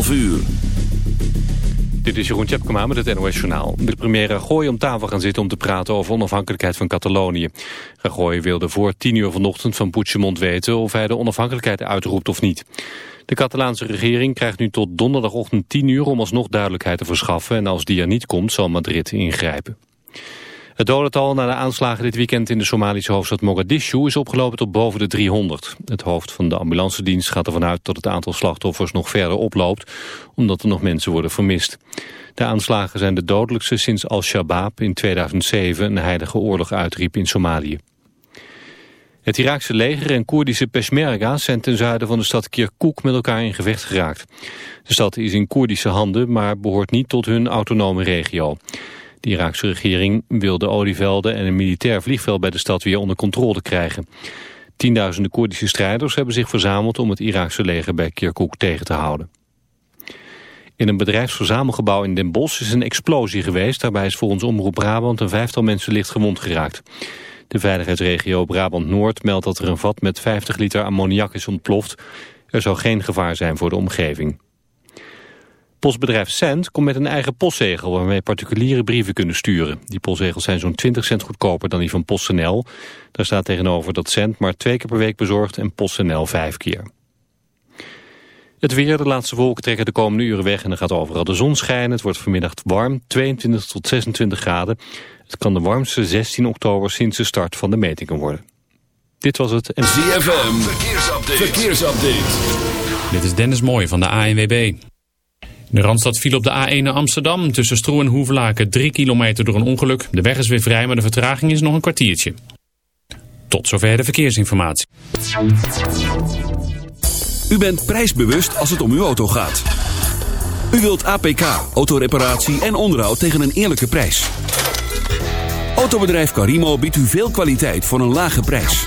11 uur. Dit is Jeroen Tjepkema met het NOS Journaal. De premier Rajoy om tafel gaan zitten om te praten over onafhankelijkheid van Catalonië. Rajoy wilde voor 10 uur vanochtend van Puigdemont weten of hij de onafhankelijkheid uitroept of niet. De Catalaanse regering krijgt nu tot donderdagochtend 10 uur om alsnog duidelijkheid te verschaffen. En als die er niet komt zal Madrid ingrijpen. Het dodental na de aanslagen dit weekend in de Somalische hoofdstad Mogadishu is opgelopen tot boven de 300. Het hoofd van de ambulancedienst gaat ervan uit dat het aantal slachtoffers nog verder oploopt, omdat er nog mensen worden vermist. De aanslagen zijn de dodelijkste sinds Al-Shabaab in 2007 een heilige oorlog uitriep in Somalië. Het Iraakse leger en Koerdische Peshmerga zijn ten zuiden van de stad Kirkuk met elkaar in gevecht geraakt. De stad is in Koerdische handen, maar behoort niet tot hun autonome regio. De Iraakse regering wil de olievelden en een militair vliegveld bij de stad weer onder controle krijgen. Tienduizenden Koerdische strijders hebben zich verzameld om het Iraakse leger bij Kirkuk tegen te houden. In een bedrijfsverzamelgebouw in Den Bosch is een explosie geweest. Daarbij is volgens Omroep Brabant een vijftal mensen licht gewond geraakt. De veiligheidsregio Brabant-Noord meldt dat er een vat met 50 liter ammoniak is ontploft. Er zou geen gevaar zijn voor de omgeving. Postbedrijf Cent komt met een eigen postzegel waarmee particuliere brieven kunnen sturen. Die postzegels zijn zo'n 20 cent goedkoper dan die van PostNL. Daar staat tegenover dat Cent maar twee keer per week bezorgt en PostNL vijf keer. Het weer, de laatste wolken trekken de komende uren weg en er gaat overal de zon schijnen. Het wordt vanmiddag warm, 22 tot 26 graden. Het kan de warmste 16 oktober sinds de start van de metingen worden. Dit was het. En... ZFM, verkeersupdate. verkeersupdate. Dit is Dennis Mooij van de ANWB. De Randstad viel op de A1 naar Amsterdam. Tussen Stroe en Hoevelaken 3 kilometer door een ongeluk. De weg is weer vrij, maar de vertraging is nog een kwartiertje. Tot zover de verkeersinformatie. U bent prijsbewust als het om uw auto gaat. U wilt APK, autoreparatie en onderhoud tegen een eerlijke prijs. Autobedrijf Carimo biedt u veel kwaliteit voor een lage prijs.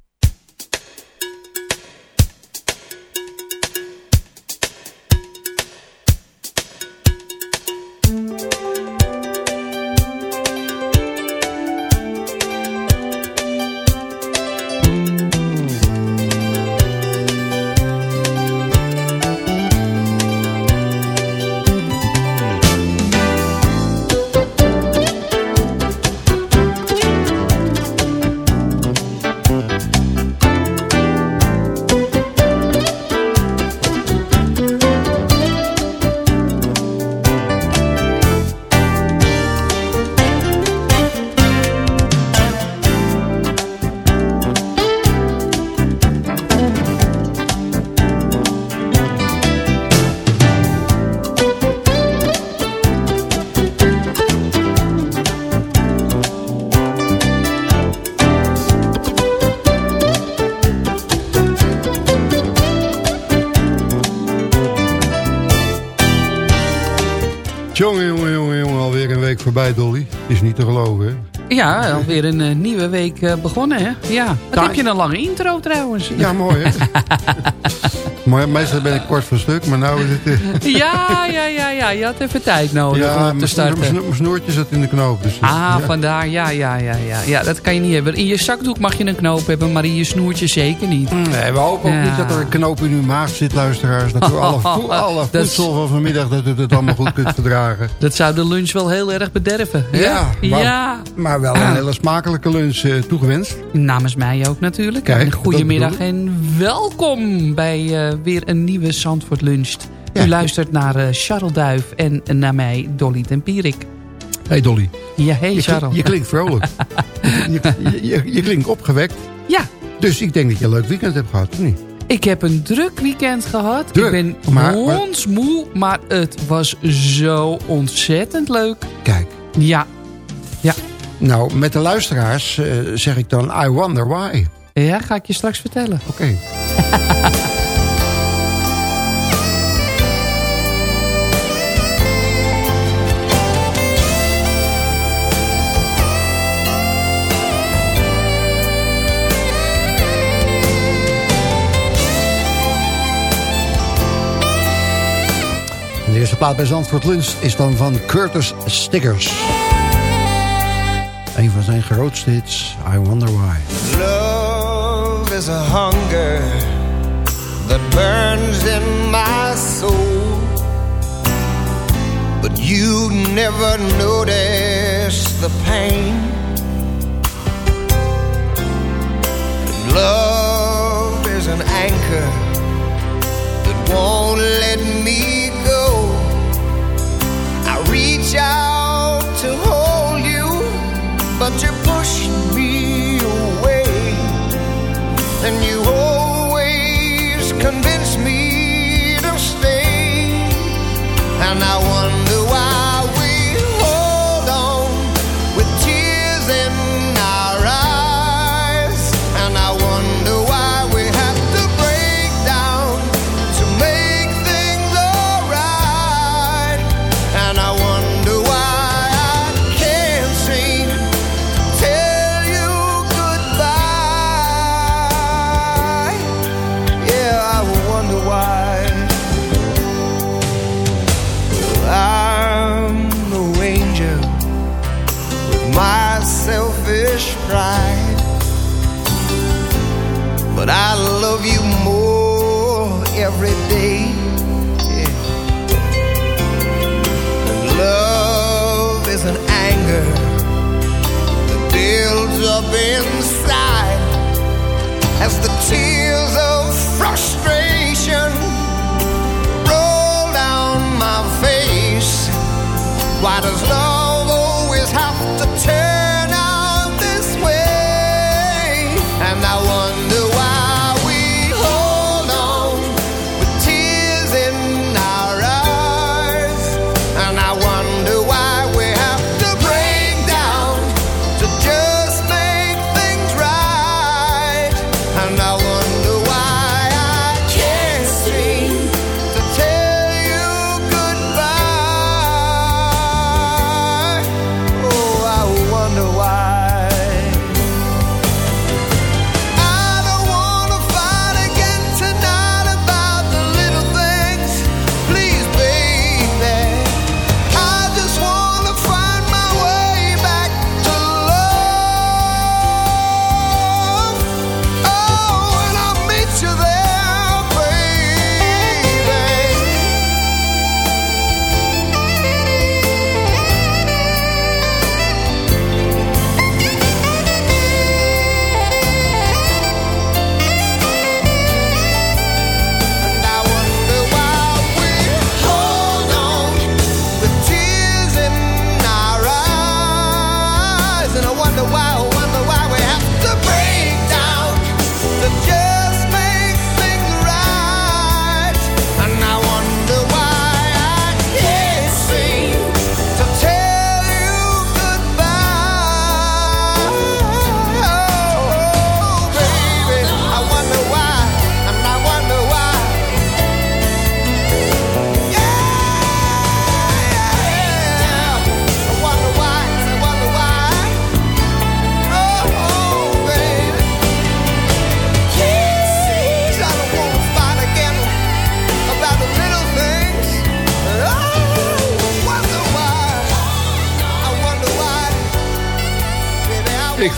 Alweer een eh, nieuwe week eh, begonnen, hè? Ja. Wat Daar- heb je een lange intro trouwens? Ja, mooi, hè? Maar meestal ben ik kort van stuk, maar nou is het... eh, Ja, ja, ja, ja. Je had even tijd nodig om ja, te starten. snoer- mijn snoertje zat in de knoop. Dus, Ah, ja. vandaar. Ja, ja, ja, ja. Ja, dat kan je niet hebben. In je zakdoek mag je een knoop hebben, maar in je snoertje zeker niet. Nee, we hopen ook Ja. niet dat er een knoop in uw maag zit, luisteraars. Dat u alle, vo- alle voedsel van vanmiddag, dat u het allemaal goed kunt verdragen. Dat zou de lunch wel heel erg bederven. hè? Ja, maar- ja. Maar wel een hele smakelijke lunch eh, toegewenst. Namens mij ook natuurlijk. Kijk, En Goedemiddag en welkom bij eh, weer een nieuwe Zandvoort Lunch. Ja. U luistert naar eh Charles Duif en naar mij Dolly Tempierik. hey Dolly, Ja, hey je, Charles. je klinkt vrolijk. je, je, je, klinkt opgewekt. Ja, Dus ik denk dat je een leuk weekend hebt gehad, of niet? ik heb een druk weekend gehad. Druk, ik ben maar- hondsmoe, maar het was zo ontzettend leuk. Kijk, Ja, nou, met de luisteraars eh, zeg ik dan I wonder why. ja, ga ik je straks vertellen. Oké. eerste plaat bij Zandvoort Lunch is dan van Curtis Stickers. Een van zijn grootste hits, I Wonder Why. Love is a hunger that burns in my soul. But you never notice the pain. Love is an anchor that won't let me out to hold you, but you me away. And you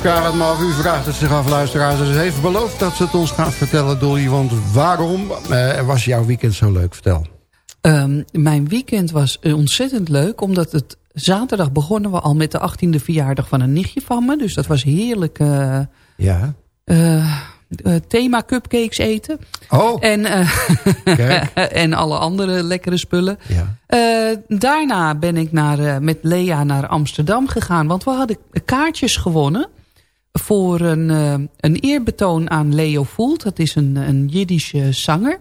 U vraagt het zich af, luisteraars. Ze heeft beloofd dat ze het ons gaat vertellen, Dolly. Want waarom eh, was jouw weekend zo leuk? Vertel. Ehm, mijn weekend was ontzettend leuk, omdat het zaterdag begonnen we al met de 18e verjaardag van een nichtje van me. Dus dat was heerlijk eh, Ja. eh, thema cupcakes eten. Oh, En, en alle andere lekkere spullen. ja. Daarna ben ik naar, met Lea naar Amsterdam gegaan. Want we hadden kaartjes gewonnen voor een, eh, een eerbetoon aan Leo Voelt. Dat is een, een Jiddische zanger.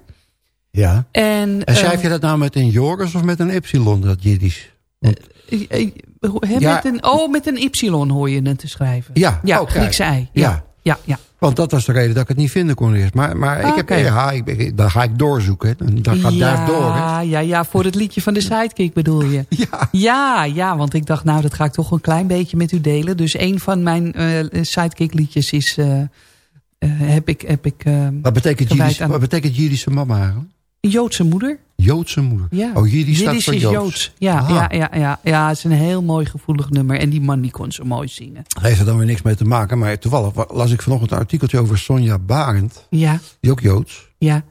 ja. En, En schrijf eh, je dat nou met een Joris of met een Y, dat Jiddisch? Want- eh, eh, Ja. een, oh, met een Y hoor je het te schrijven. Ja, ja oh. Griekse ei. Ja. Ja, ja. Want dat was de reden dat ik het niet vinden kon eerst. Maar, maar ik heb, ik, ik- dan ga ik doorzoeken. hè. Dan, gaat ja, daar door. Hè. ja, ja, voor het liedje van de Sidekick bedoel je. Ja. Ja, ja, want ik dacht, nou, dat ga ik toch een klein beetje met u delen. Dus een van mijn eh Sidekick liedjes is, eh, eh, heb ik, heb ik eh, Wat betekent, aan- wat betekent mama Joodse moeder. Joodse moeder. Ja. Oh, Jiddisch staat voor is Joods. Joods. Ja, Ah. ja, ja, ja, ja, het is een heel mooi gevoelig nummer. En die man die kon zo mooi zingen. Daar heeft er dan weer niks mee te maken. Maar toevallig las ik vanochtend een artikeltje over Sonja Barend. Ja, Die ook Joods. ja.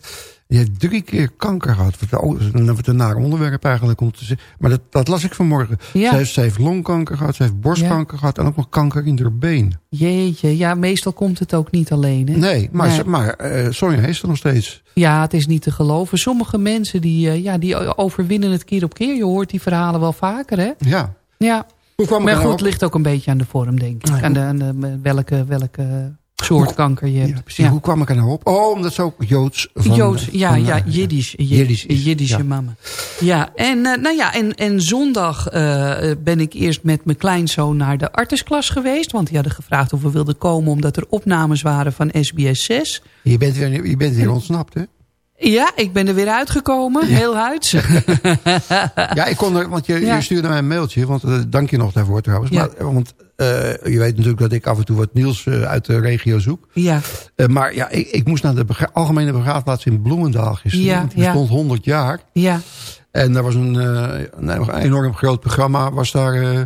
Die heeft drie keer kanker gehad. Wat een, naar onderwerp eigenlijk. Om te zeggen. Maar dat, dat las ik vanmorgen. Ja. Ze, heeft, ze heeft longkanker gehad. Ze heeft borstkanker gehad. En ook nog kanker in haar been. Jeetje, ja, meestal komt het ook niet alleen, hè? Nee, maar, Nee. Ze, maar eh, Sonja heeft er nog steeds. Ja, het is niet te geloven. Sommige mensen die, eh, ja, die overwinnen het keer op keer. Je hoort die verhalen wel vaker, hè? Ja. Ja, Hoe kwam maar het goed, het ligt ook een beetje aan de vorm, denk ik. Nee, aan, de, aan de, welke, welke soort kanker je hebt. Ja, precies. Hoe kwam ik er nou op? Oh, omdat ze ook Joods van... Joods, ja, van, ja, eh, Jiddisch. Jiddisch is, Jiddische ja. mama. Ja, en, eh, nou ja, en, en zondag eh, ben ik eerst met mijn kleinzoon naar de artesklas geweest. Want die hadden gevraagd of we wilden komen omdat er opnames waren van SBS 6. Je bent weer, je bent weer ontsnapt, hè? Ja, ik ben er weer uitgekomen, heel huids. Ja, ik kon er, want je, stuurde mij een mailtje, want dank je nog daarvoor trouwens. Maar, want je weet natuurlijk dat ik af en toe wat nieuws eh, uit de regio zoek. ja, Eh, maar ja, ik, ik moest naar de algemene begraafplaats in Bloemendaal gisteren. Ja, Die ja. bestond 100 jaar. ja, En daar was een, eh, een, enorm groot programma, was daar eh,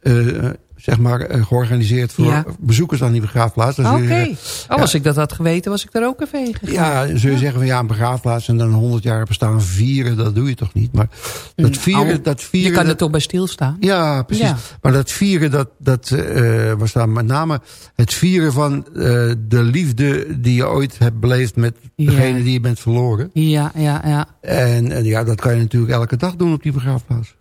eh, zeg maar eh, georganiseerd voor Ja. bezoekers aan die begraafplaats. Dan oké. je Oh, ja. als ik dat had geweten, was ik daar ook even heen gegaan. Ja, dan zul je zeggen van ja, een begraafplaats en dan een 100 jaar bestaan vieren, dat doe je toch niet. Maar dat vieren, dat Je vieren. kan er dat- toch bij stilstaan? Ja, precies. Maar dat vieren, dat, dat eh, was daar met name het vieren van eh, de liefde die je ooit hebt beleefd met degene die je bent verloren. Ja, ja, ja. En, en ja, dat kan je natuurlijk elke dag doen op die begraafplaats.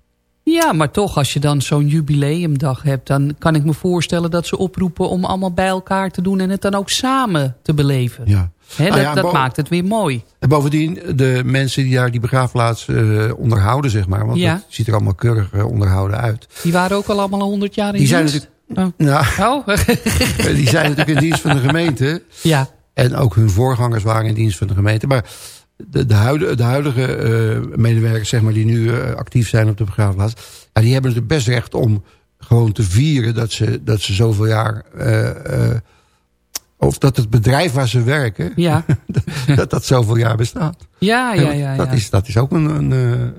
Ja, maar toch, als je dan zo'n jubileumdag hebt... dan kan ik me voorstellen dat ze oproepen om allemaal bij elkaar te doen... en het dan ook samen te beleven. Ja. Nou dat ja, dat maakt het weer mooi. En bovendien, de mensen die daar die begraafplaats eh, onderhouden, zeg maar. Want Ja. dat ziet er allemaal keurig eh, onderhouden uit. Die waren ook al allemaal 100 jaar in Die zijn dienst? natuurlijk, Oh. nou, Oh. die zijn natuurlijk in dienst van de gemeente. ja, En ook hun voorgangers waren in dienst van de gemeente. Maar de, de huidige, de huidige eh, medewerkers zeg maar, die nu eh, actief zijn op de begraafplaats... Ja, die hebben het best recht om gewoon te vieren dat ze, dat ze zoveel jaar... eh, of dat het bedrijf waar ze werken, ja, dat dat zoveel jaar bestaat. ja, ja. ja, dat, ja. Is, dat is ook een... een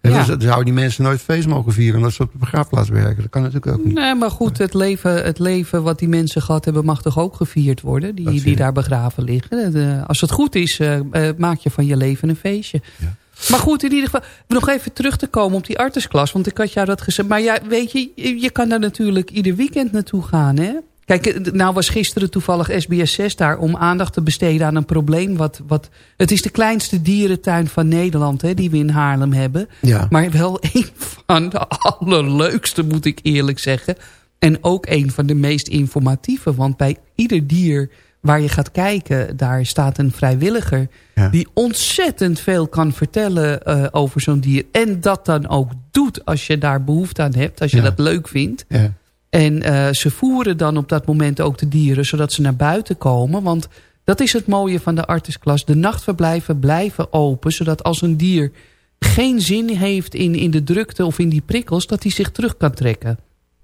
en Ja. dan, zouden die mensen nooit feest mogen vieren... omdat ze op de begraafplaats werken. Dat kan natuurlijk ook niet. Nee, maar goed, het leven, het leven wat die mensen gehad hebben... mag toch ook gevierd worden, die, die ik. daar begraven liggen. De- als het goed is, eh, eh, maak je van je leven een feestje. Ja. Maar goed, in ieder geval, nog even terug te komen op die artesklas. Want ik had jou dat gezegd. Maar ja, weet je je kan daar natuurlijk ieder weekend naartoe gaan, hè? Kijk, eh, nou was gisteren toevallig SBS 6 daar om aandacht te besteden aan een probleem. Wat, wat, het is de kleinste dierentuin van Nederland, hè, die we in Haarlem hebben. Ja. Maar wel een van de allerleukste, moet ik eerlijk zeggen. En ook een van de meest informatieve. Want bij ieder dier waar je gaat kijken, daar staat een vrijwilliger... Ja. die ontzettend veel kan vertellen eh, over zo'n dier. En dat dan ook doet als je daar behoefte aan hebt. Als je Ja. dat leuk vindt. Ja. En eh, ze voeren dan op dat moment ook de dieren... zodat ze naar buiten komen. Want dat is het mooie van de artisklas. De nachtverblijven blijven open... zodat als een dier geen zin heeft in, in de drukte of in die prikkels... dat hij zich terug kan trekken.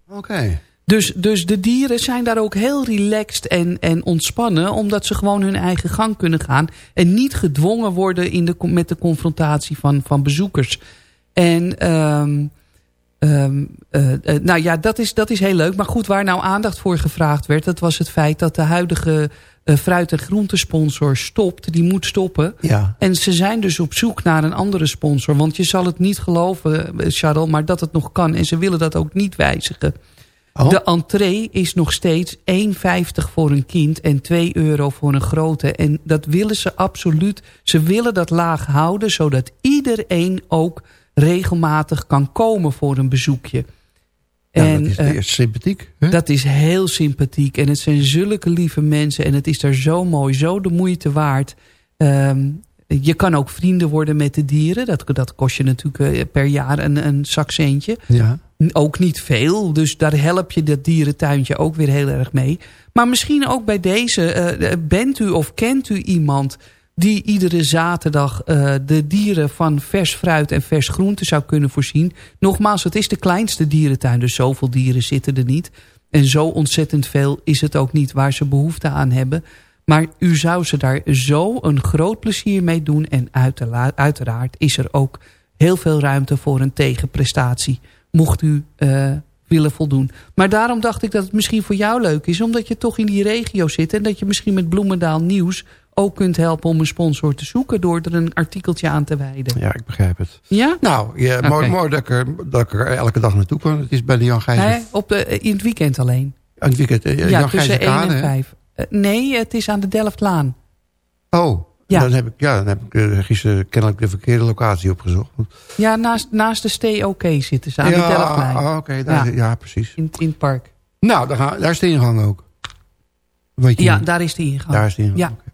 Oké. Dus, dus de dieren zijn daar ook heel relaxed en, en ontspannen... omdat ze gewoon hun eigen gang kunnen gaan... en niet gedwongen worden in de, met de confrontatie van, van bezoekers. En ehm, ehm, eh, eh, nou ja, dat is, dat is heel leuk. Maar goed, waar nou aandacht voor gevraagd werd... dat was het feit dat de huidige uh, fruit- en groentesponsor stopt. Die moet stoppen. Ja. En ze zijn dus op zoek naar een andere sponsor. Want je zal het niet geloven, Charles, maar dat het nog kan. En ze willen dat ook niet wijzigen. Oh. De entree is nog steeds 1,50 voor een kind en 2 euro voor een grote. En dat willen ze absoluut. Ze willen dat laag houden, zodat iedereen ook regelmatig kan komen voor een bezoekje. En, dat is eerst sympathiek. Hè? dat is heel sympathiek. En het zijn zulke lieve mensen. En het is daar zo mooi, zo de moeite waard. Ehm, je kan ook vrienden worden met de dieren. Dat, dat kost je natuurlijk eh, per jaar een, een zakcentje. ja. Ook niet veel, dus daar help je dat dierentuintje ook weer heel erg mee. Maar misschien ook bij deze, eh, bent u of kent u iemand die iedere zaterdag eh, de dieren van vers fruit en vers groente zou kunnen voorzien. Nogmaals, het is de kleinste dierentuin, dus zoveel dieren zitten er niet. En zo ontzettend veel is het ook niet waar ze behoefte aan hebben. Maar u zou ze daar zo een groot plezier mee doen. En uitera- uiteraard is er ook heel veel ruimte voor een tegenprestatie. Mocht u eh, willen voldoen. Maar daarom dacht ik dat het misschien voor jou leuk is. Omdat je toch in die regio zit. En dat je misschien met Bloemendaal Nieuws ook kunt helpen om een sponsor te zoeken. Door er een artikeltje aan te wijden. ja, ik begrijp het. Ja? Nou, ja, mooi, mooi dat, ik er, dat ik er elke dag naartoe kan. Het is bij de Jan Gijzer. Hè? Op de, in het weekend alleen. Aan het weekend. eh, Ja, Jan tussen Gijzer 1 Kade, en hè? 5. nee, het is aan de Delftlaan. Oh, Ja. dan heb ik, ja, dan heb ik eh, gisteren kennelijk de verkeerde locatie opgezocht. Ja, naast, naast de Stay OK zitten ze aan ja, de Delftlaan. ah, oké, daar- Ja. ja. precies. In, in het park. Nou, daar, daar is de ingang ook. Weet je Ja, niet? daar is de ingang. daar is de ingang. Ja.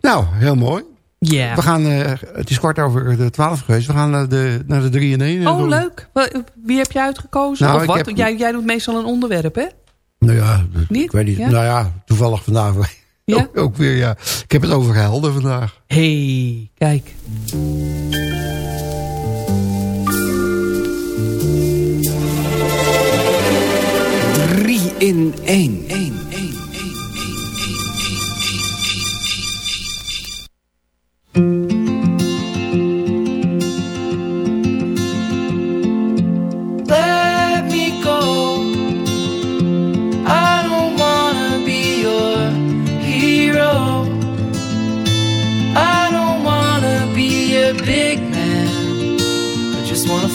Nou, heel mooi. Ja. We gaan, eh, het is kwart over de twaalf geweest. We gaan naar de, naar de drie in één. Oh, leuk. Wie heb je uitgekozen? Nou, of wat? heb- Jij, jij doet meestal een onderwerp, hè? Nou ja, Niet? ik weet niet. Ja? Nou ja, toevallig vandaag Ja? ook, ook weer, ja. Ik heb het over helden vandaag. hey, kijk. Drie in één.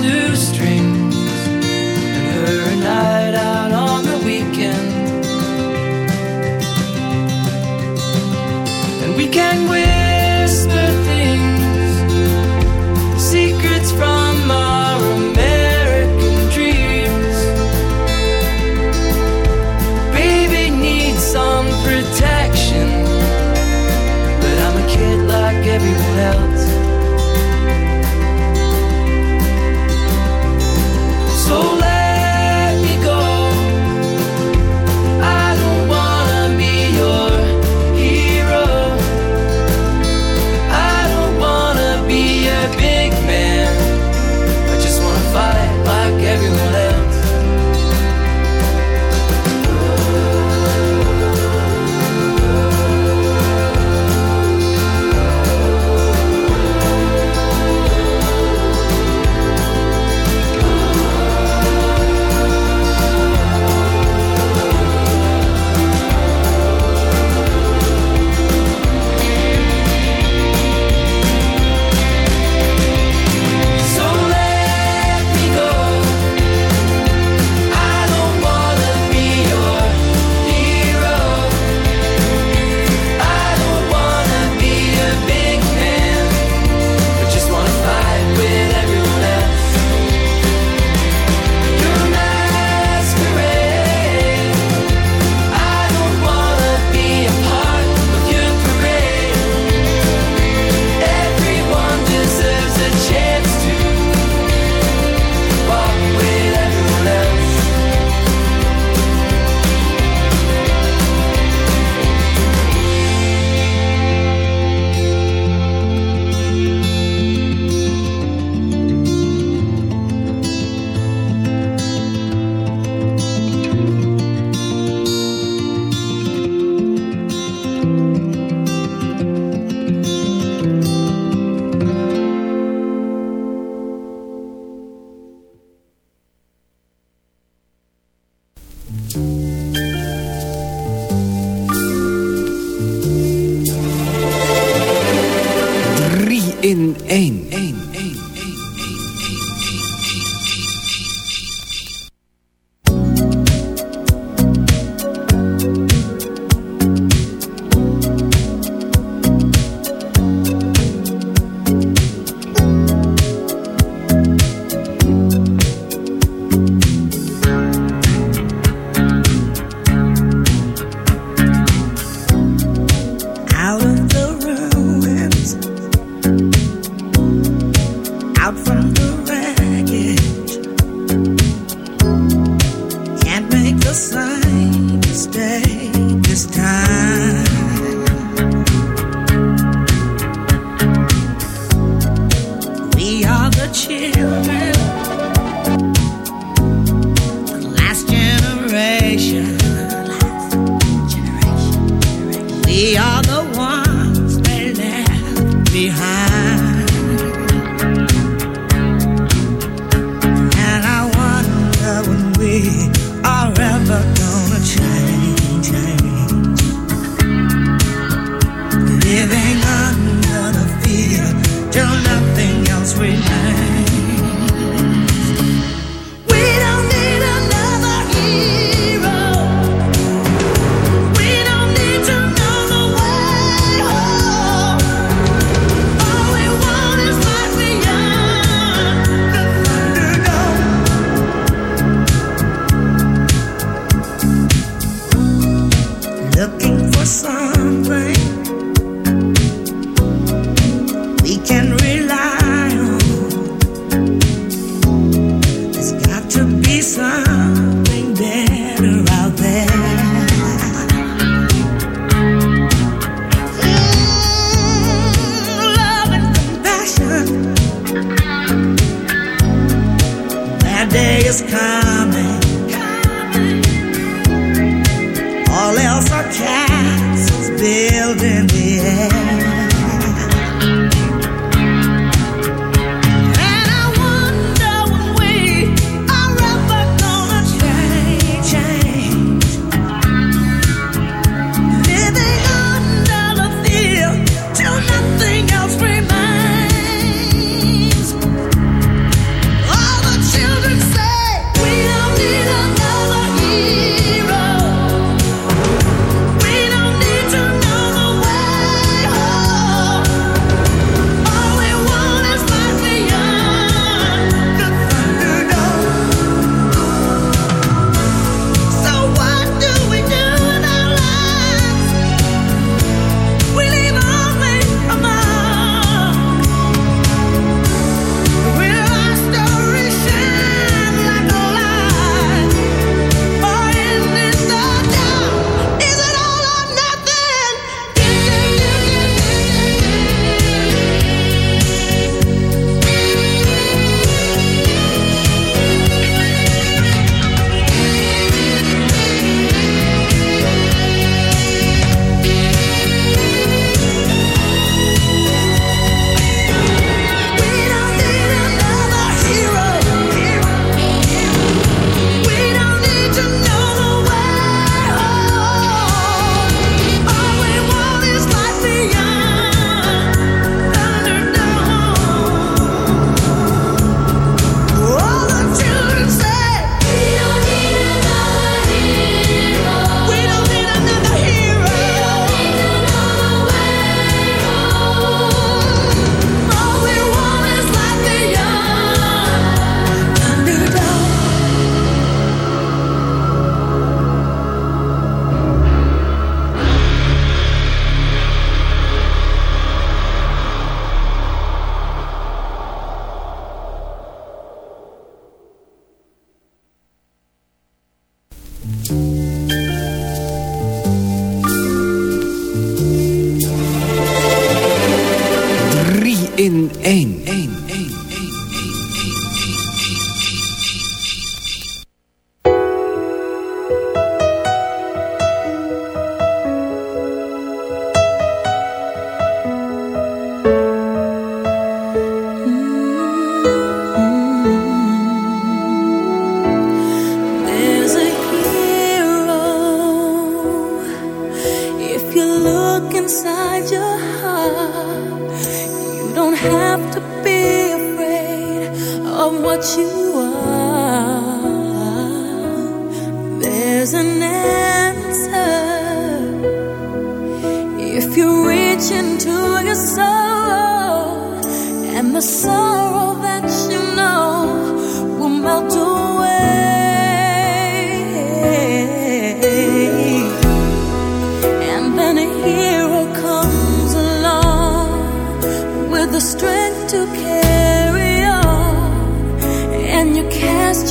new strings and her a night out on the weekend and we can whisper things secrets from our American dreams. Baby needs some protection, but I'm a kid like everyone else.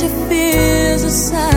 Your fears aside.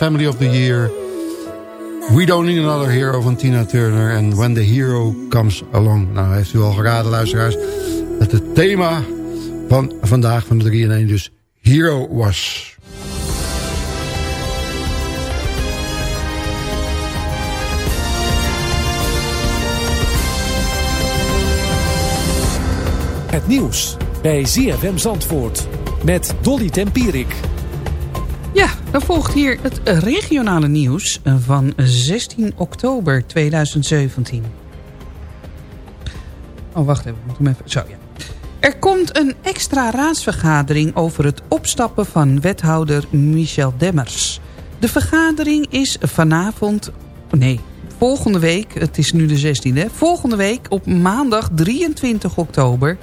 Family of the Year. We Don't Need Another Hero van Tina Turner. En When the Hero Comes Along. Nou, heeft u al geraden, luisteraars. Dat het thema van vandaag van de 3 in 1 dus Hero was. Het nieuws bij ZFM Zandvoort met Dolly Tempierik. Dan volgt hier het regionale nieuws van 16 oktober 2017. Oh, wacht even. Moet hem even... Zo. Er komt een extra raadsvergadering over het opstappen van wethouder Michel Demmers. De vergadering is vanavond... Nee, volgende week, het is nu de 16e... Volgende week op maandag 23 oktober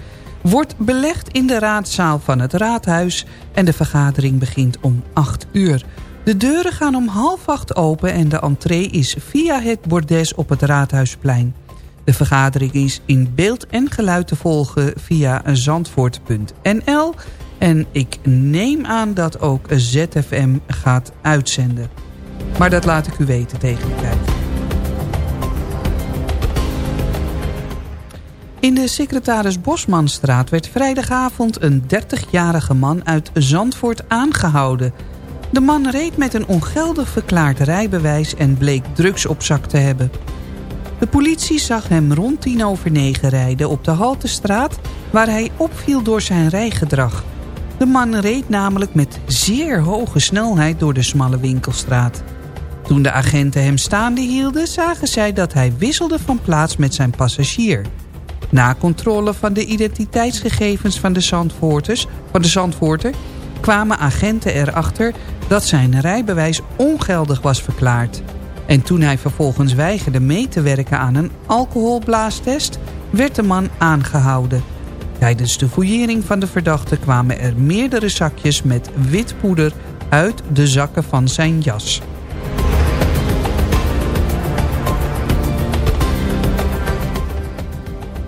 wordt belegd in de raadzaal van het raadhuis... en de vergadering begint om 8 uur. De deuren gaan om half acht open en de entree is via het bordes op het Raadhuisplein. De vergadering is in beeld en geluid te volgen via zandvoort.nl... en ik neem aan dat ook ZFM gaat uitzenden. Maar dat laat ik u weten tegen de tijd. In de secretaris Bosmanstraat werd vrijdagavond een 30-jarige man uit Zandvoort aangehouden. De man reed met een ongeldig verklaard rijbewijs en bleek drugs op zak te hebben. De politie zag hem rond tien over negen rijden op de Haltestraat... waar hij opviel door zijn rijgedrag. De man reed namelijk met zeer hoge snelheid door de smalle winkelstraat. Toen de agenten hem staande hielden... zagen zij dat hij wisselde van plaats met zijn passagier. Na controle van de identiteitsgegevens van de, Zandvoorters, van de Zandvoorter... kwamen agenten erachter dat zijn rijbewijs ongeldig was verklaard... En toen hij vervolgens weigerde mee te werken aan een alcoholblaastest... werd de man aangehouden. Tijdens de fouillering van de verdachte kwamen er meerdere zakjes met wit poeder... uit de zakken van zijn jas.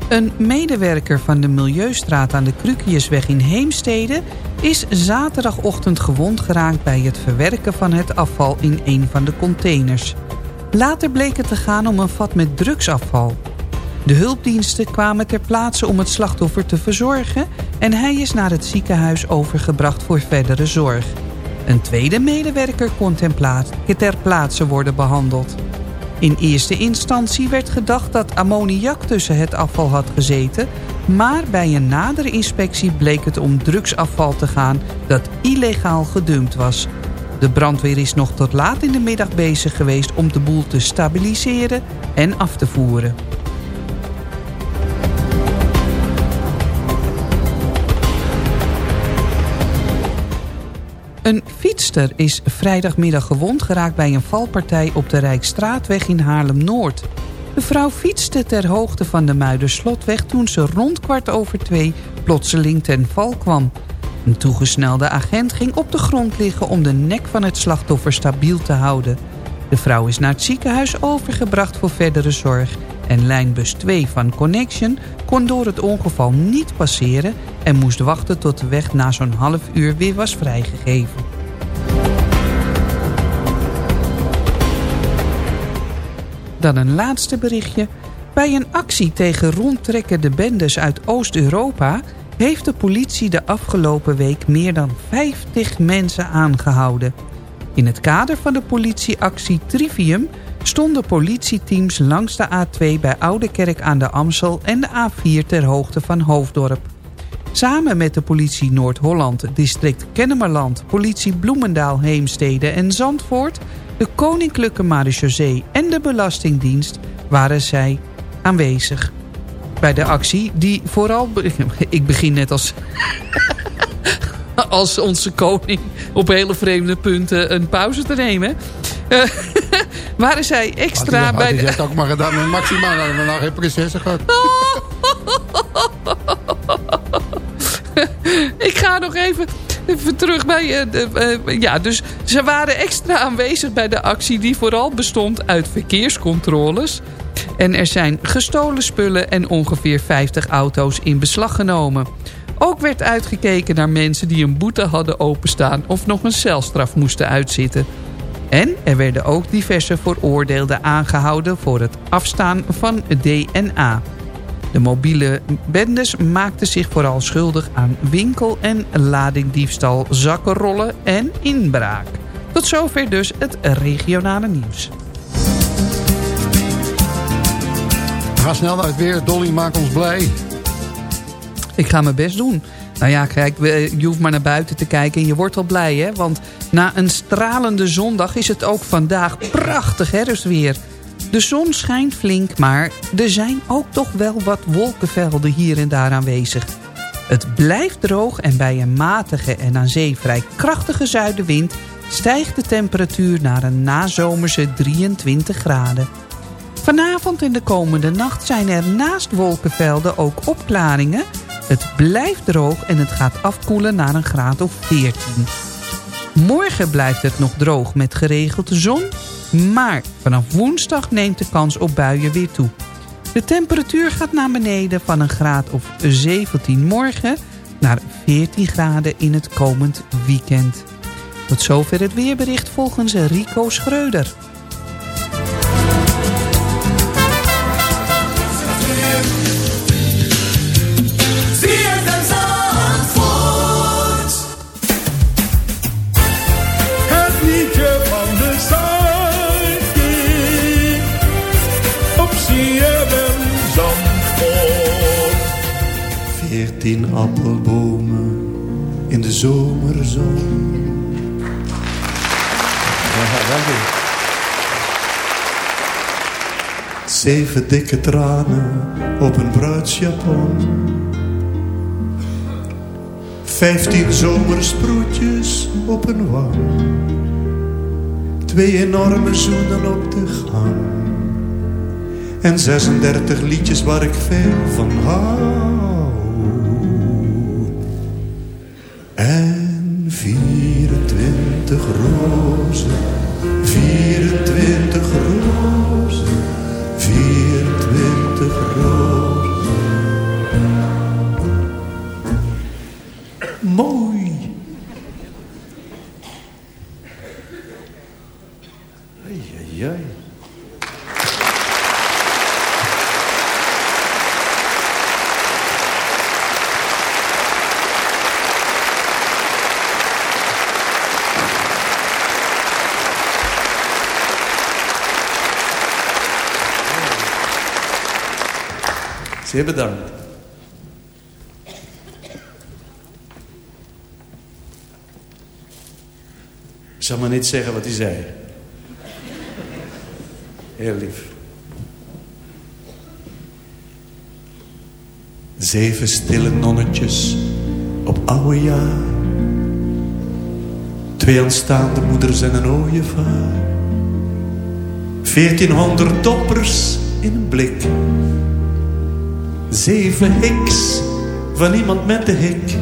Een medewerker van de Milieustraat aan de Krukiusweg in Heemstede... is zaterdagochtend gewond geraakt bij het verwerken van het afval in een van de containers. Later bleek het te gaan om een vat met drugsafval. De hulpdiensten kwamen ter plaatse om het slachtoffer te verzorgen... en hij is naar het ziekenhuis overgebracht voor verdere zorg. Een tweede medewerker kon ter plaatse worden behandeld. In eerste instantie werd gedacht dat ammoniak tussen het afval had gezeten... maar bij een nadere inspectie bleek het om drugsafval te gaan dat illegaal gedumpt was. De brandweer is nog tot laat in de middag bezig geweest om de boel te stabiliseren en af te voeren. Een fietster is vrijdagmiddag gewond geraakt bij een valpartij op de Rijkstraatweg in Haarlem-Noord. De vrouw fietste ter hoogte van de Muiderslotweg toen ze rond kwart over twee plotseling ten val kwam. Een toegesnelde agent ging op de grond liggen om de nek van het slachtoffer stabiel te houden. De vrouw is naar het ziekenhuis overgebracht voor verdere zorg... en lijnbus 2 van Connection kon door het ongeval niet passeren... en moest wachten tot de weg na zo'n half uur weer was vrijgegeven. Dan een laatste berichtje. Bij een actie tegen rondtrekkende bendes uit Oost-Europa heeft de politie de afgelopen week meer dan 50 mensen aangehouden. In het kader van de politieactie Trivium stonden politieteams langs de A2 bij Oudekerk aan de Amsel en de A4 ter hoogte van Hoofddorp. Samen met de politie Noord-Holland, district Kennemerland, politie Bloemendaal, Heemstede en Zandvoort, de Koninklijke Marechaussee en de Belastingdienst waren zij aanwezig bij de actie. Die vooral... Ik begin net als... als onze koning op hele vreemde punten een pauze te nemen. Waren zij extra had bij... Had hij dat ook maar gedaan met Maxima. Dan hebben we nog geen prinsessen gehad. Ik ga nog even, even terug bij... Uh, de, uh, ja, dus ze waren extra aanwezig bij de actie... die vooral bestond uit verkeerscontroles... En er zijn gestolen spullen en ongeveer 50 auto's in beslag genomen. Ook werd uitgekeken naar mensen die een boete hadden openstaan... of nog een celstraf moesten uitzitten. En er werden ook diverse veroordeelden aangehouden... voor het afstaan van DNA. De mobiele bendes maakten zich vooral schuldig aan winkel- en ladingdiefstal... zakkenrollen en inbraak. Tot zover dus het regionale nieuws. Ga snel het weer. Dolly, maak ons blij. Ik ga mijn best doen. Nou ja, kijk, je hoeft maar naar buiten te kijken en je wordt wel blij, hè? Want na een stralende zondag is het ook vandaag prachtig herfstweer. De zon schijnt flink, maar er zijn ook toch wel wat wolkenvelden hier en daar aanwezig. Het blijft droog en bij een matige en aan zee vrij krachtige zuidenwind... stijgt de temperatuur naar een nazomerse 23 graden. Vanavond en de komende nacht zijn er naast wolkenvelden ook opklaringen. Het blijft droog en het gaat afkoelen naar een graad of 14. Morgen blijft het nog droog met geregeld zon. Maar vanaf woensdag neemt de kans op buien weer toe. De temperatuur gaat naar beneden van een graad of 17 morgen... naar 14 graden in het komend weekend. Tot zover het weerbericht volgens Rico Schreuder. Veertien appelbomen in de zomerzon. Zeven dikke tranen op een bruidsjapon. Vijftien zomersproetjes op een wang. Twee enorme zoenen op de gang. En 36 liedjes waar ik veel van hou. En 24 rozen, 24 rozen, Zeer bedankt. Ik zal maar niet zeggen wat hij zei. Heel lief. Zeven stille nonnetjes op oude jaar. Twee aanstaande moeders en een ooievaar. Veertienhonderd toppers in een blik. Zeven hiks van iemand met de hik.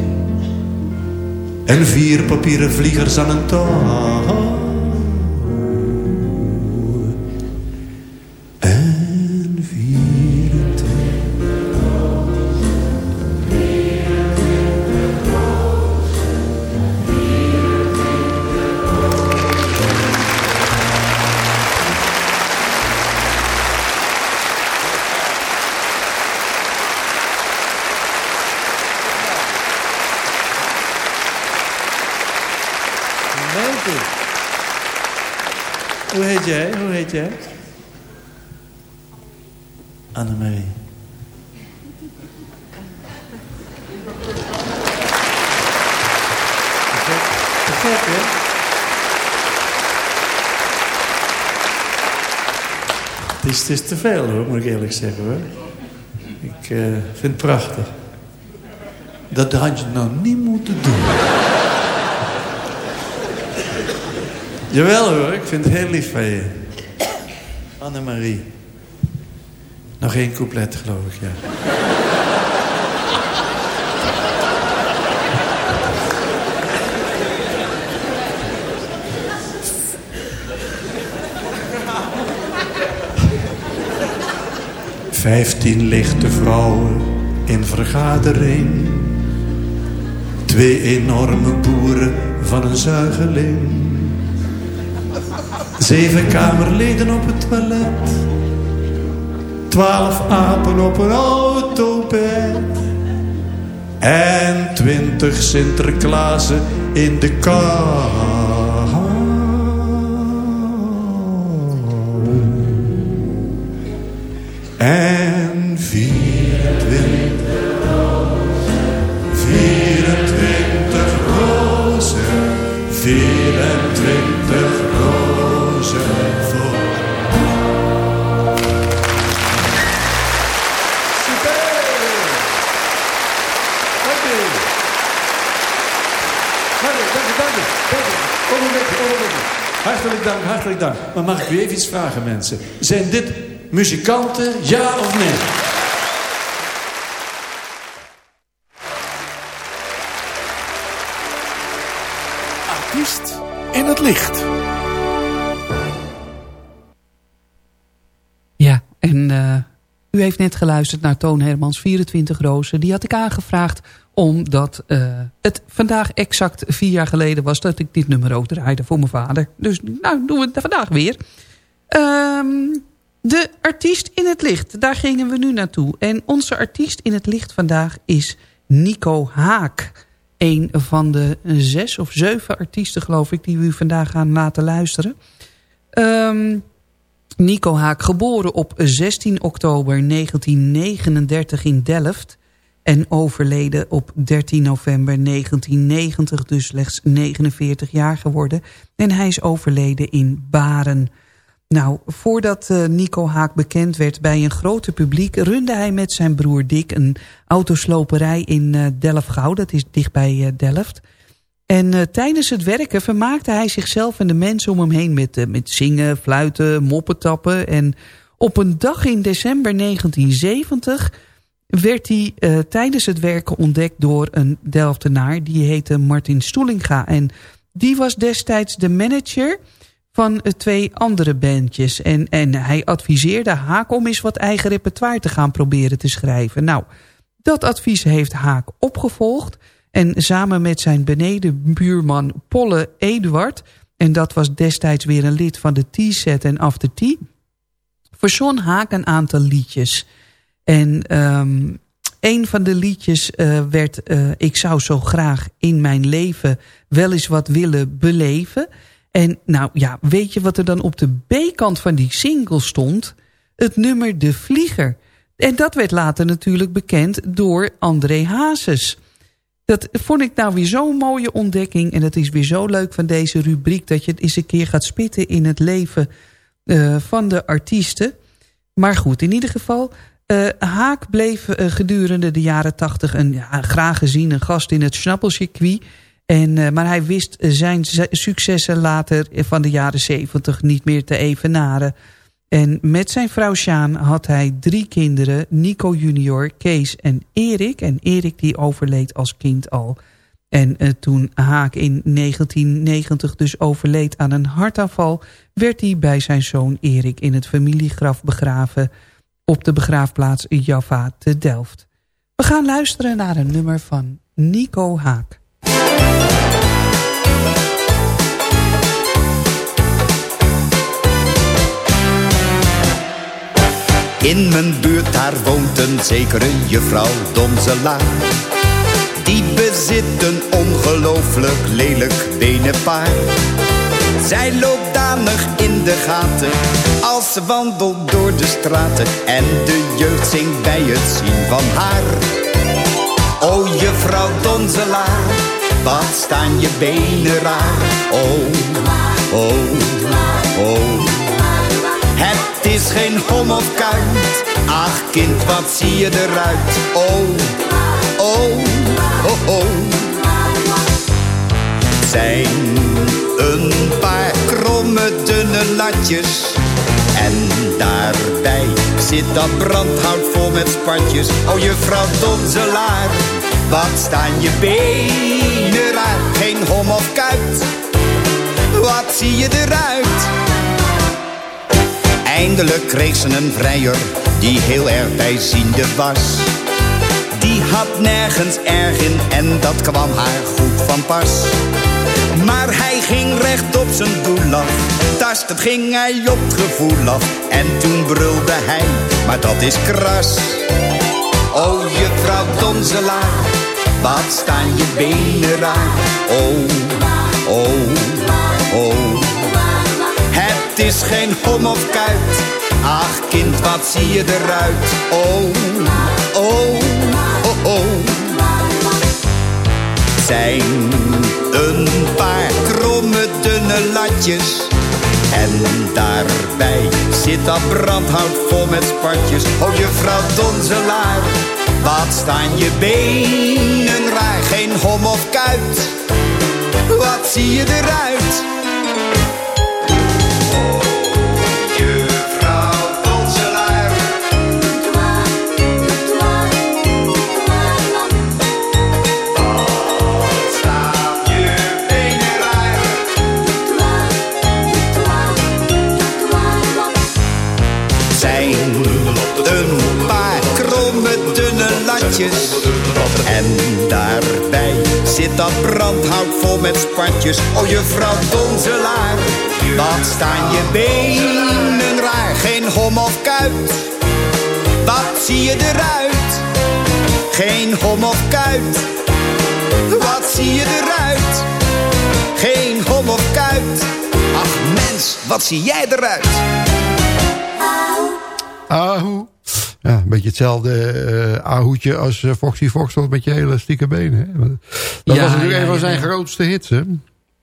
En vier papieren vliegers aan een touw. Is, het is te veel, hoor, moet ik eerlijk zeggen, hoor. Ik eh, vind het prachtig. Dat had je nou niet moeten doen. Jawel hoor, ik vind het heel lief van je. Annemarie. Nog één couplet, geloof ik, ja. Vijftien lichte vrouwen in vergadering. Twee enorme boeren van een zuigeling. Zeven kamerleden op het toilet. Twaalf apen op een autobed. En twintig Sinterklaasen in de kou. En 24 24 rozen, 24 rozen voor. Super! Dank u. Dank u, dank u, dank u. Dank u. Ogenblikje, ogenblikje. Hartelijk dank, hartelijk dank. Maar mag ik u even iets vragen, mensen? Zijn dit muzikanten, ja of nee? Artiest in het licht. Ja, en eh, u heeft net geluisterd naar Toon Hermans 24 Rozen. Die had ik aangevraagd omdat eh, het vandaag exact vier jaar geleden was... dat ik dit nummer ook draaide voor mijn vader. Dus nou doen we het vandaag weer. Ehm, de artiest in het licht, daar gingen we nu naartoe. En onze artiest in het licht vandaag is Nico Haak. Een van de zes of zeven artiesten, geloof ik... die we u vandaag gaan laten luisteren. Ehm Nico Haak, geboren op 16 oktober 1939 in Delft... En overleden op 13 november 1990, dus slechts 49 jaar geworden. En hij is overleden in Baren. Nou, voordat uh, Nico Haak bekend werd bij een groter publiek... runde hij met zijn broer Dick een autosloperij in uh, Delft-Gouw. Dat is dichtbij uh, Delft. En tijdens het werken vermaakte hij zichzelf en de mensen om hem heen... met, met zingen, fluiten, moppen tappen. En op een dag in december 1970 werd hij tijdens het werken ontdekt door een Delftenaar. Die heette Martin Stoelinga. En die was destijds de manager van twee andere bandjes. En, en hij adviseerde Haak om eens wat eigen repertoire te gaan proberen te schrijven. Nou, dat advies heeft Haak opgevolgd... En samen met zijn benedenbuurman Polle Eduard... en dat was destijds weer een lid van de T-set en After T... verzon Haak een aantal liedjes. En um, een van de liedjes uh, werd... Uh, ik zou zo graag in mijn leven wel eens wat willen beleven. En nou ja, weet je wat er dan op de B-kant van die single stond? Het nummer De Vlieger. En dat werd later natuurlijk bekend door André Hazes... Dat vond ik nou weer zo'n mooie ontdekking. En het is weer zo leuk van deze rubriek... dat je eens een keer gaat spitten in het leven uh, van de artiesten. Maar goed, in ieder geval... Uh, Haak bleef uh, gedurende de jaren tachtig een ja, graag gezien gast in het schnappelcircuit. En, maar hij wist zijn successen later van de jaren zeventig niet meer te evenaren... En met zijn vrouw Sjaan had hij drie kinderen. Nico junior, Kees en Erik. En Erik die overleed als kind al. En uh, toen Haak in 1990 dus overleed aan een hartaanval... werd hij bij zijn zoon Erik in het familiegraf begraven... op de begraafplaats Java te Delft. We gaan luisteren naar een nummer van Nico Haak. In mijn buurt daar woont een zekere juffrouw Donzelaar. Die bezit een ongelooflijk lelijk benenpaar. Zij loopt danig in de gaten als ze wandelt door de straten. En de jeugd zingt bij het zien van haar. O juffrouw Donzelaar, wat staan je benen raar. Oh, oh, oh. Het is geen hom of kuit. Ach kind, wat zie je eruit. Oh, oh, oh, oh. Zijn een paar kromme dunne latjes. En daarbij zit dat brandhout vol met spatjes. Oh juffrouw Donzelaar, wat staan je benen raar. Geen hom of kuit, wat zie je eruit. Eindelijk kreeg ze een vrijer die heel erg bijziende was. Die had nergens erg in en dat kwam haar goed van pas. Maar hij ging recht op zijn doel af, ging hij op gevoel af. En toen brulde hij, maar dat is kras. O juffrouw Donzelaar, wat staan je benen raar. Oh, oh, oh. Het is geen hom of kuit. Ach kind, wat zie je eruit. Oh, oh, oh, oh. Zijn een paar kromme dunne latjes. En daarbij zit dat brandhout vol met spatjes. Oh juffrouw Donzelaar, wat staan je benen raar. Geen hom of kuit, wat zie je eruit. En daarbij zit dat brandhout vol met spatjes. Oh juffrouw Donzelaar, wat staan je benen raar. Geen hom of kuit, wat zie je eruit. Geen hom of kuit, wat zie je eruit. Geen hom of kuit, ach mens, wat zie jij eruit. Ahoe. Ja, een beetje hetzelfde eh ahoedje als eh, Foxy Foxtrot met je hele stieke benen. Hè? Dat Ja, was natuurlijk ja, een van ja, zijn ja. grootste hits. Hè?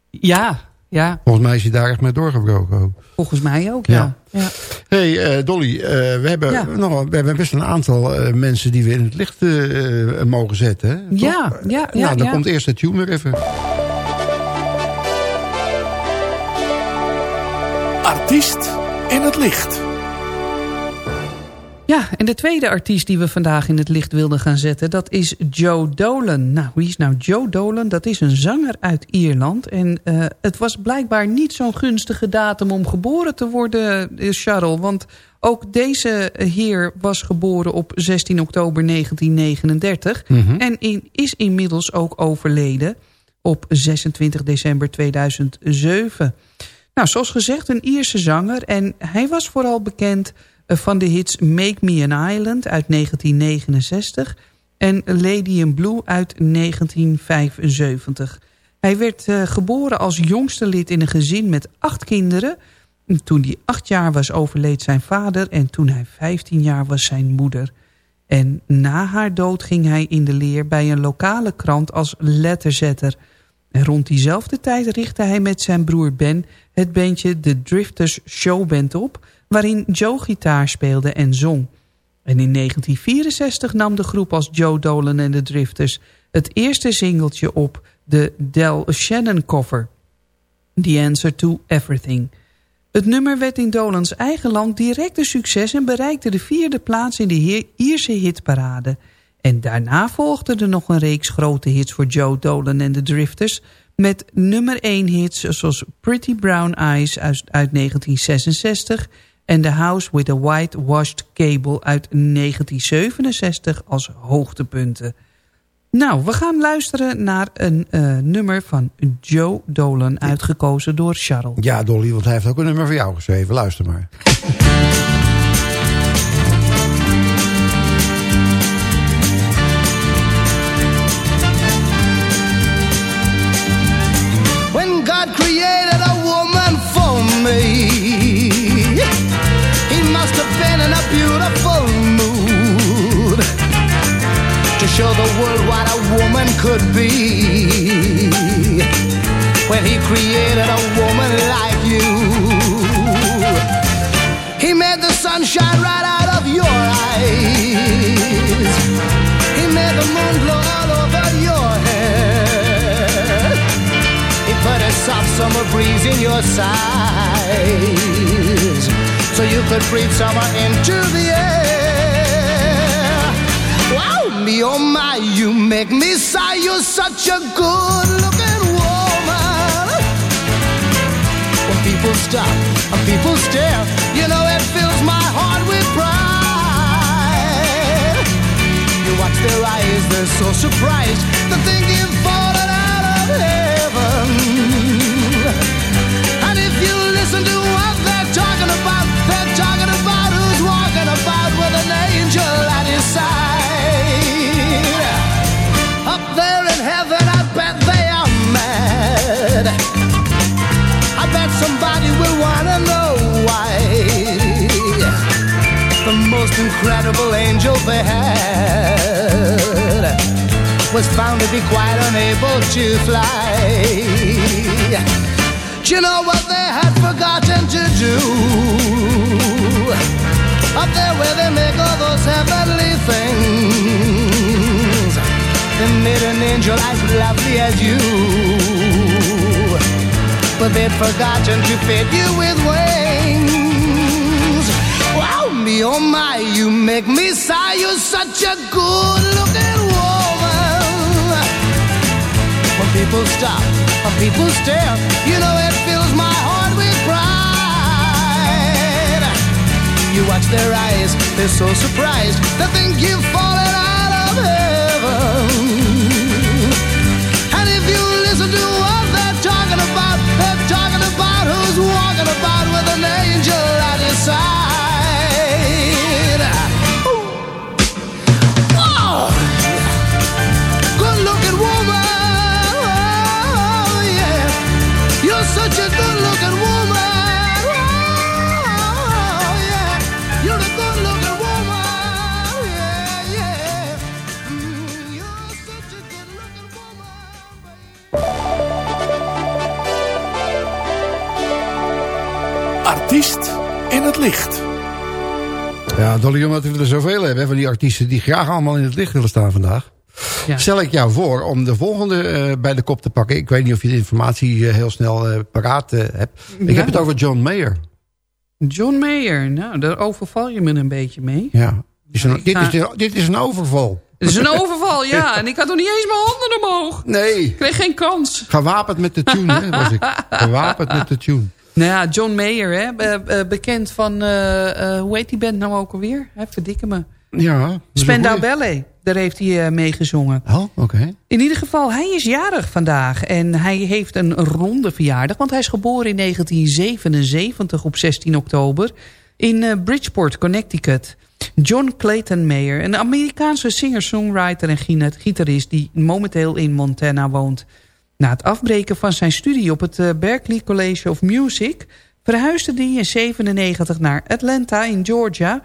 Ja, ja, Volgens mij is hij daar echt mee doorgebroken. Ook. volgens mij ook, ja. ja. hey, eh, Dolly, eh, we, hebben Ja. nog, we hebben best een aantal eh, mensen die we in het licht eh, eh, mogen zetten. Hè? Toch? Ja, ja, ja, nou, dan ja. komt eerst de tune weer even. Artiest in het licht. Ja, en de tweede artiest die we vandaag in het licht wilden gaan zetten... dat is Joe Dolan. Nou, wie is nou Joe Dolan? Dat is een zanger uit Ierland. En eh, het was blijkbaar niet zo'n gunstige datum om geboren te worden, eh, Charles. Want ook deze heer was geboren op 16 oktober 1939... Mhm. en in, is inmiddels ook overleden op 26 december 2007... Nou, zoals gezegd, een Ierse zanger. En hij was vooral bekend van de hits Make Me an Island uit 1969... en Lady in Blue uit 1975. Hij werd eh, geboren als jongste lid in een gezin met acht kinderen. Toen hij acht jaar was overleed zijn vader... en toen hij 15 jaar was zijn moeder. En na haar dood ging hij in de leer bij een lokale krant als letterzetter... En rond diezelfde tijd richtte hij met zijn broer Ben het bandje The Drifters Showband op... waarin Joe gitaar speelde en zong. En in 1964 nam de groep als Joe Dolan en The Drifters... het eerste singeltje op, de Del Shannon cover. The Answer to Everything. Het nummer werd in Dolans eigen land direct een succes... en bereikte de vierde plaats in de Ierse hitparade... En daarna volgde er nog een reeks grote hits voor Joe Dolan en de Drifters... met nummer 1 hits zoals Pretty Brown Eyes uit, uit 1966... en The House with a Whitewashed Cable uit 1967 als hoogtepunten. Nou, we gaan luisteren naar een eh, nummer van Joe Dolan... uitgekozen door Charles. Ja, Dolly, want hij heeft ook een nummer voor jou geschreven. Luister maar. When God created a woman for me, been in a beautiful mood to show the world what a woman could be. When He created a woman like you, He made the sun shine right out of your eyes. He made the moon glow all over your hair. He put a soft summer breeze in your sighs So you could breathe summer into the air. Wow, me oh my, you make me sigh. You're such a good looking woman. When people stop and people stare You know it fills my heart with pride. You watch their eyes, they're so surprised. They think you've fallen out of heaven. And if you listen to what incredible angel they had was found to be quite unable to fly. Do you know what they had forgotten to do? Up there where they make all those heavenly things, they made an angel as lovely as you. But they'd forgotten to fit you with wings. Me oh my, you make me sigh. You're such a good looking woman. When people stop, when people stare, you know it fills my heart with pride. You watch their eyes, they're so surprised. They think you've fallen out of heaven. Ja, Dolly, omdat we er zoveel hebben van die artiesten... die graag allemaal in het licht willen staan vandaag... Ja. stel ik jou voor om de volgende eh, bij de kop te pakken. Ik weet niet of je de informatie eh, heel snel eh, paraat hebt. Ik Ja. heb het over John Mayer. John Mayer, nou, daar overval je me een beetje mee. Ja. Dit is een, ik dit, ga- is, een- dit is een overval. Het is een overval, ja. En ik had nog niet eens mijn handen omhoog. Nee. Ik kreeg geen kans. Gewapend met de tune, hè, was ik. Gewapend met de tune. Nou ja, John Mayer, hè, be- be- bekend van, eh, eh, hoe heet die band nou ook alweer? Hè, verdikke me. Ja. Spendau. Ballet, daar heeft hij eh, mee gezongen. Oh, oké. In ieder geval, hij is jarig vandaag. En hij heeft een ronde verjaardag. Want hij is geboren in 1977 op 16 oktober. In Bridgeport, Connecticut. John Clayton Mayer. Een Amerikaanse singer-songwriter en gitarist... die momenteel in Montana woont. Na het afbreken van zijn studie op het eh, Berklee College of Music... verhuisde hij in 97 naar Atlanta in Georgia...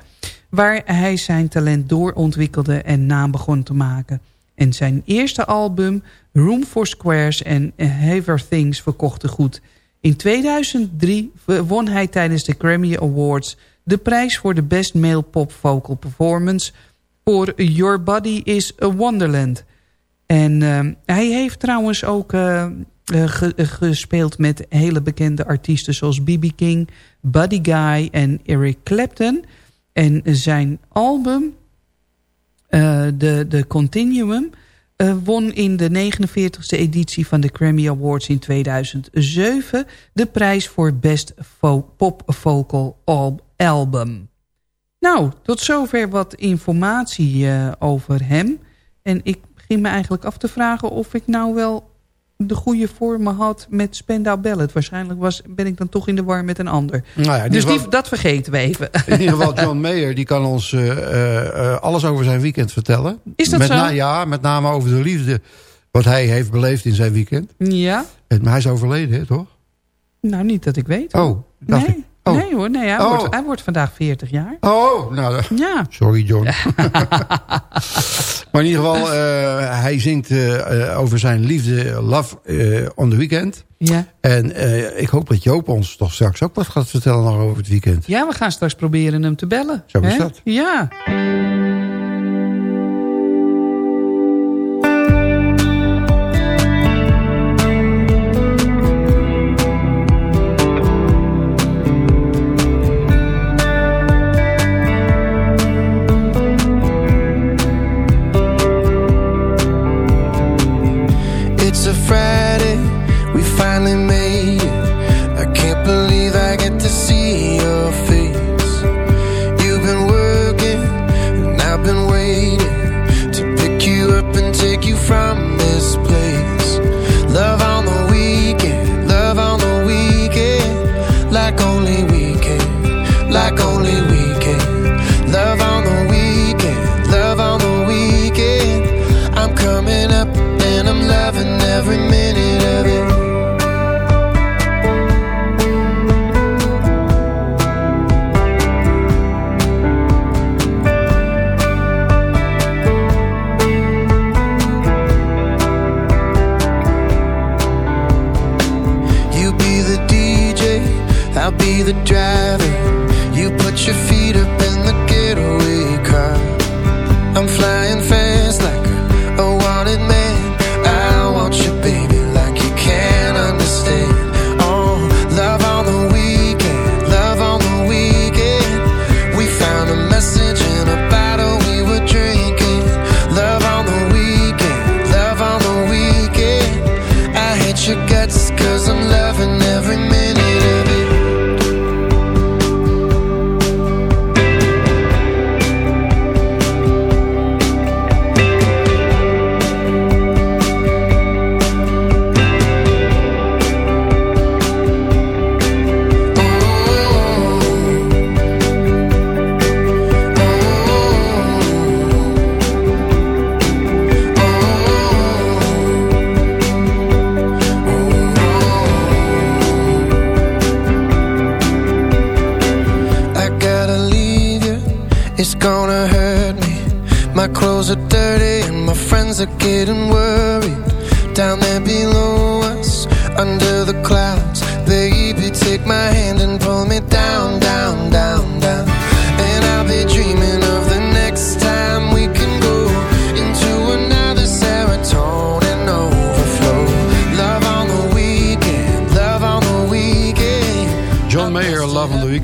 waar hij zijn talent doorontwikkelde en naam begon te maken. En zijn eerste album, Room for Squares en Haver Things, verkochte goed. In 2003 won hij tijdens de Grammy Awards... de prijs voor de Best Male Pop Vocal Performance... voor Your Body is a Wonderland... En ehm, hij heeft trouwens ook eh, eh, eh, gespeeld met hele bekende artiesten... zoals B.B. King, Buddy Guy en Eric Clapton. En zijn album, de, de Continuum... won in de 49e editie van de Grammy Awards in 2007... de prijs voor Best Pop Vocal Al- Album. Nou, tot zover wat informatie over hem. En ik begin me eigenlijk af te vragen of ik nou wel de goede vormen had met Spendau Ballet. Waarschijnlijk was, ben ik dan toch in de war met een ander. Nou ja, dus die, geval- dat vergeten we even. In ieder geval John Mayer, die kan ons eh, eh, eh, alles over zijn weekend vertellen. Is dat met zo? na- ja, met name over de liefde wat hij heeft beleefd in zijn weekend. ja? En- Maar hij is overleden, hè, toch? Nou, niet dat ik weet. Oh, dacht nee. ik. Oh. nee hoor, nee, hij, Oh. wordt, hij wordt vandaag 40 jaar. Oh, nou, Ja. sorry John. maar in ieder geval, eh, hij zingt eh, eh, over zijn liefde Love on the Weekend. Ja. En ik hoop dat Joop ons toch straks ook wat gaat vertellen nog over het weekend. ja, we gaan straks proberen hem te bellen. Zo is dat. Ja.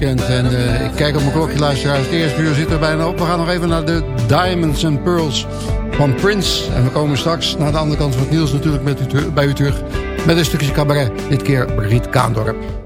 En eh, ik kijk op mijn klokje, luisteraars. Het eerste uur zit er bijna op. We gaan nog even naar de Diamonds and Pearls van Prince. En we komen straks naar de andere kant van het nieuws natuurlijk met u, bij u terug. Met een stukje cabaret. Dit keer Riet Kaandorp.